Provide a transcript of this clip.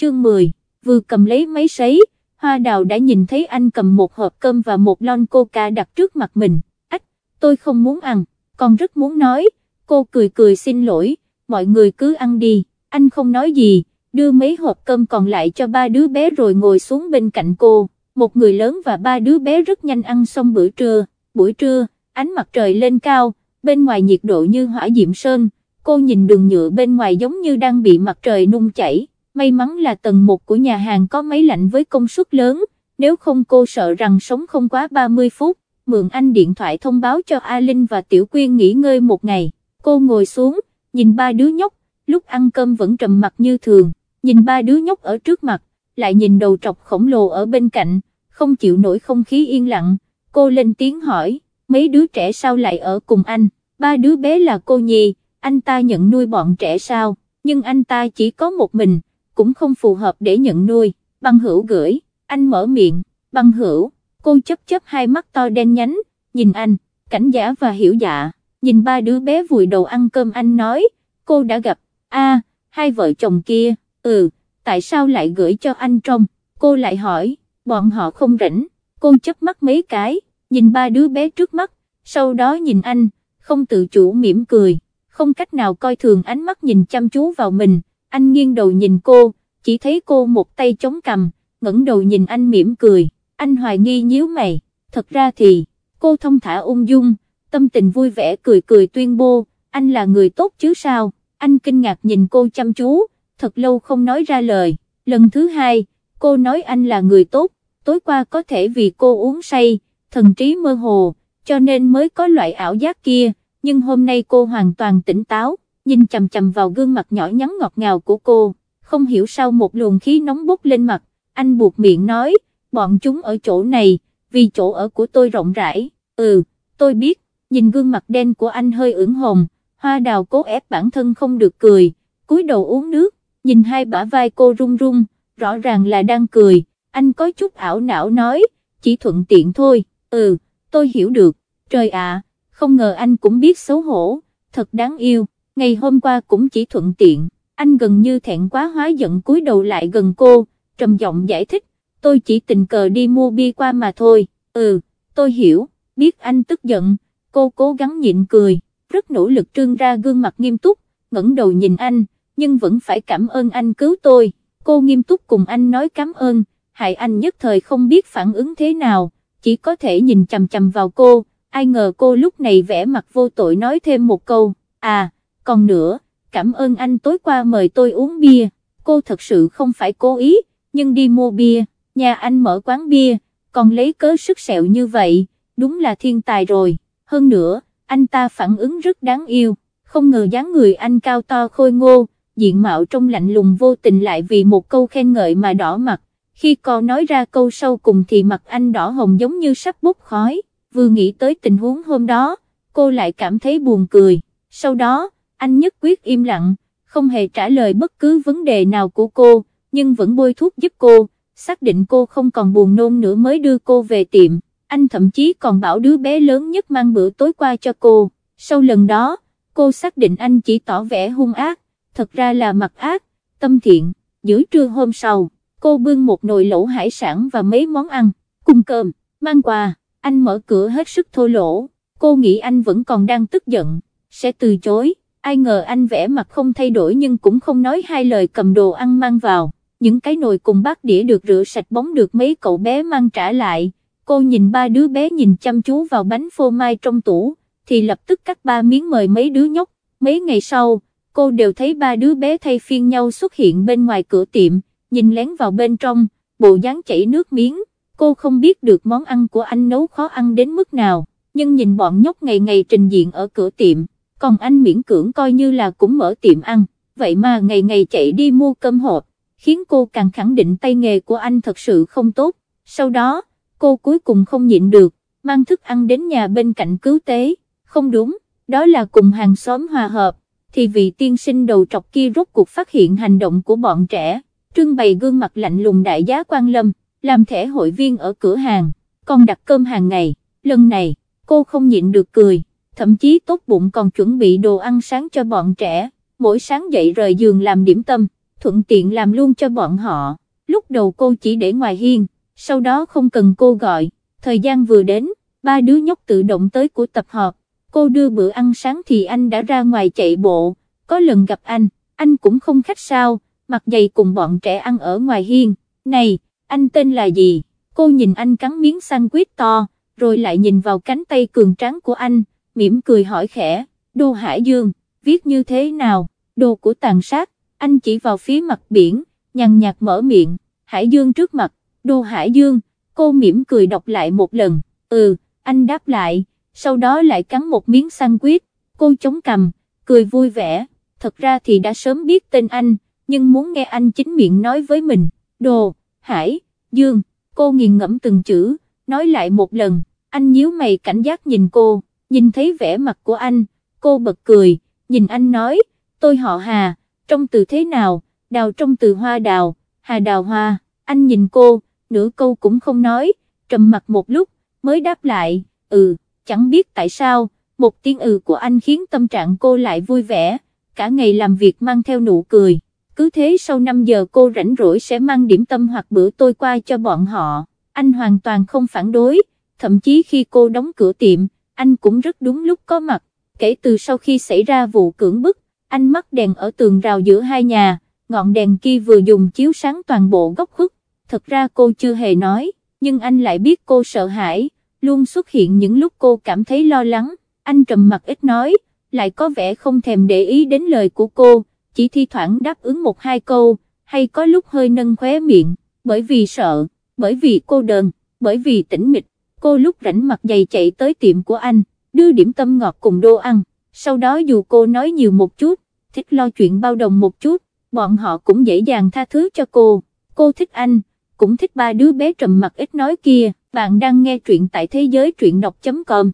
chương 10, vừa cầm lấy máy sấy, hoa đào đã nhìn thấy anh cầm một hộp cơm và một lon coca đặt trước mặt mình, ách, tôi không muốn ăn, còn rất muốn nói, cô cười cười xin lỗi, mọi người cứ ăn đi, anh không nói gì, đưa mấy hộp cơm còn lại cho ba đứa bé rồi ngồi xuống bên cạnh cô, một người lớn và ba đứa bé rất nhanh ăn xong bữa trưa, buổi trưa, ánh mặt trời lên cao, bên ngoài nhiệt độ như hỏa diệm sơn, cô nhìn đường nhựa bên ngoài giống như đang bị mặt trời nung chảy may mắn là tầng 1 của nhà hàng có máy lạnh với công suất lớn, nếu không cô sợ rằng sống không quá 30 phút, mượn anh điện thoại thông báo cho A Linh và Tiểu Quyên nghỉ ngơi một ngày, cô ngồi xuống, nhìn ba đứa nhóc, lúc ăn cơm vẫn trầm mặt như thường, nhìn ba đứa nhóc ở trước mặt, lại nhìn đầu trọc khổng lồ ở bên cạnh, không chịu nổi không khí yên lặng, cô lên tiếng hỏi, mấy đứa trẻ sao lại ở cùng anh, ba đứa bé là cô nhì, anh ta nhận nuôi bọn trẻ sao, nhưng anh ta chỉ có một mình cũng không phù hợp để nhận nuôi, băng hữu gửi, anh mở miệng, băng hữu, cô chấp chấp hai mắt to đen nhánh, nhìn anh, cảnh giả và hiểu dạ, nhìn ba đứa bé vùi đầu ăn cơm anh nói, cô đã gặp, a hai vợ chồng kia, ừ, tại sao lại gửi cho anh trong, cô lại hỏi, bọn họ không rảnh, cô chấp mắt mấy cái, nhìn ba đứa bé trước mắt, sau đó nhìn anh, không tự chủ mỉm cười, không cách nào coi thường ánh mắt nhìn chăm chú vào mình, anh nghiêng đầu nhìn cô, chỉ thấy cô một tay chống cầm, ngẩng đầu nhìn anh mỉm cười, anh hoài nghi nhíu mày, thật ra thì, cô thông thả ung dung, tâm tình vui vẻ cười cười tuyên bố, anh là người tốt chứ sao, anh kinh ngạc nhìn cô chăm chú, thật lâu không nói ra lời, lần thứ hai, cô nói anh là người tốt, tối qua có thể vì cô uống say, thần trí mơ hồ, cho nên mới có loại ảo giác kia, nhưng hôm nay cô hoàn toàn tỉnh táo nhìn chầm chầm vào gương mặt nhỏ nhắn ngọt ngào của cô, không hiểu sao một luồng khí nóng bốc lên mặt, anh buộc miệng nói, bọn chúng ở chỗ này, vì chỗ ở của tôi rộng rãi, ừ, tôi biết, nhìn gương mặt đen của anh hơi ửng hồng, hoa đào cố ép bản thân không được cười, cúi đầu uống nước, nhìn hai bả vai cô run run, rõ ràng là đang cười, anh có chút ảo não nói, chỉ thuận tiện thôi, ừ, tôi hiểu được, trời ạ, không ngờ anh cũng biết xấu hổ, thật đáng yêu ngày hôm qua cũng chỉ thuận tiện, anh gần như thẹn quá hóa giận cúi đầu lại gần cô, trầm giọng giải thích, tôi chỉ tình cờ đi mua bia qua mà thôi, ừ, tôi hiểu, biết anh tức giận, cô cố gắng nhịn cười, rất nỗ lực trương ra gương mặt nghiêm túc, ngẩng đầu nhìn anh, nhưng vẫn phải cảm ơn anh cứu tôi, cô nghiêm túc cùng anh nói cảm ơn, hại anh nhất thời không biết phản ứng thế nào, chỉ có thể nhìn chầm chầm vào cô, ai ngờ cô lúc này vẽ mặt vô tội nói thêm một câu, à, còn nữa, cảm ơn anh tối qua mời tôi uống bia, cô thật sự không phải cố ý, nhưng đi mua bia, nhà anh mở quán bia, còn lấy cớ sức sẹo như vậy, đúng là thiên tài rồi, hơn nữa, anh ta phản ứng rất đáng yêu, không ngờ dáng người anh cao to khôi ngô, diện mạo trong lạnh lùng vô tình lại vì một câu khen ngợi mà đỏ mặt, khi cô nói ra câu sau cùng thì mặt anh đỏ hồng giống như sắp bốc khói, vừa nghĩ tới tình huống hôm đó, cô lại cảm thấy buồn cười, sau đó, anh nhất quyết im lặng, không hề trả lời bất cứ vấn đề nào của cô, nhưng vẫn bôi thuốc giúp cô, xác định cô không còn buồn nôn nữa mới đưa cô về tiệm, anh thậm chí còn bảo đứa bé lớn nhất mang bữa tối qua cho cô, sau lần đó, cô xác định anh chỉ tỏ vẻ hung ác, thật ra là mặt ác, tâm thiện, giữa trưa hôm sau, cô bưng một nồi lẩu hải sản và mấy món ăn, cùng cơm, mang quà, anh mở cửa hết sức thô lỗ, cô nghĩ anh vẫn còn đang tức giận, sẽ từ chối ai ngờ anh vẽ mặt không thay đổi nhưng cũng không nói hai lời cầm đồ ăn mang vào, những cái nồi cùng bát đĩa được rửa sạch bóng được mấy cậu bé mang trả lại, cô nhìn ba đứa bé nhìn chăm chú vào bánh phô mai trong tủ, thì lập tức cắt ba miếng mời mấy đứa nhóc, mấy ngày sau, cô đều thấy ba đứa bé thay phiên nhau xuất hiện bên ngoài cửa tiệm, nhìn lén vào bên trong, bộ dáng chảy nước miếng, cô không biết được món ăn của anh nấu khó ăn đến mức nào, nhưng nhìn bọn nhóc ngày ngày trình diện ở cửa tiệm còn anh miễn cưỡng coi như là cũng mở tiệm ăn, vậy mà ngày ngày chạy đi mua cơm hộp, khiến cô càng khẳng định tay nghề của anh thật sự không tốt, sau đó, cô cuối cùng không nhịn được, mang thức ăn đến nhà bên cạnh cứu tế, không đúng, đó là cùng hàng xóm hòa hợp, thì vị tiên sinh đầu trọc kia rốt cuộc phát hiện hành động của bọn trẻ, trưng bày gương mặt lạnh lùng đại giá quan lâm, làm thẻ hội viên ở cửa hàng, còn đặt cơm hàng ngày, lần này, cô không nhịn được cười thậm chí tốt bụng còn chuẩn bị đồ ăn sáng cho bọn trẻ, mỗi sáng dậy rời giường làm điểm tâm, thuận tiện làm luôn cho bọn họ, lúc đầu cô chỉ để ngoài hiên, sau đó không cần cô gọi, thời gian vừa đến, ba đứa nhóc tự động tới của tập họp, cô đưa bữa ăn sáng thì anh đã ra ngoài chạy bộ, có lần gặp anh, anh cũng không khách sao, mặc giày cùng bọn trẻ ăn ở ngoài hiên, này, anh tên là gì, cô nhìn anh cắn miếng sandwich to, rồi lại nhìn vào cánh tay cường tráng của anh, mỉm cười hỏi khẽ, đô Hải Dương, viết như thế nào, đồ của tàn sát, anh chỉ vào phía mặt biển, nhằn nhạt mở miệng, Hải Dương trước mặt, đô Hải Dương, cô mỉm cười đọc lại một lần, ừ, anh đáp lại, sau đó lại cắn một miếng sandwich, cô chống cầm, cười vui vẻ, thật ra thì đã sớm biết tên anh, nhưng muốn nghe anh chính miệng nói với mình, đô Hải, Dương, cô nghiền ngẫm từng chữ, nói lại một lần, anh nhíu mày cảnh giác nhìn cô, nhìn thấy vẻ mặt của anh, cô bật cười, nhìn anh nói, tôi họ Hà, trong từ thế nào, đào trong từ hoa đào, Hà đào hoa, anh nhìn cô, nửa câu cũng không nói, trầm mặt một lúc, mới đáp lại, ừ, chẳng biết tại sao, một tiếng ừ của anh khiến tâm trạng cô lại vui vẻ, cả ngày làm việc mang theo nụ cười, cứ thế sau 5 giờ cô rảnh rỗi sẽ mang điểm tâm hoặc bữa tôi qua cho bọn họ, anh hoàn toàn không phản đối, thậm chí khi cô đóng cửa tiệm, anh cũng rất đúng lúc có mặt, kể từ sau khi xảy ra vụ cưỡng bức, anh mắc đèn ở tường rào giữa hai nhà, ngọn đèn kia vừa dùng chiếu sáng toàn bộ góc khuất, thật ra cô chưa hề nói, nhưng anh lại biết cô sợ hãi, luôn xuất hiện những lúc cô cảm thấy lo lắng, anh trầm mặt ít nói, lại có vẻ không thèm để ý đến lời của cô, chỉ thi thoảng đáp ứng một hai câu, hay có lúc hơi nâng khóe miệng, bởi vì sợ, bởi vì cô đơn, bởi vì tĩnh mịch cô lúc rảnh mặt dày chạy tới tiệm của anh, đưa điểm tâm ngọt cùng đồ ăn, sau đó dù cô nói nhiều một chút, thích lo chuyện bao đồng một chút, bọn họ cũng dễ dàng tha thứ cho cô, cô thích anh, cũng thích ba đứa bé trầm mặt ít nói kia, bạn đang nghe truyện tại thế giới truyện đọc.com.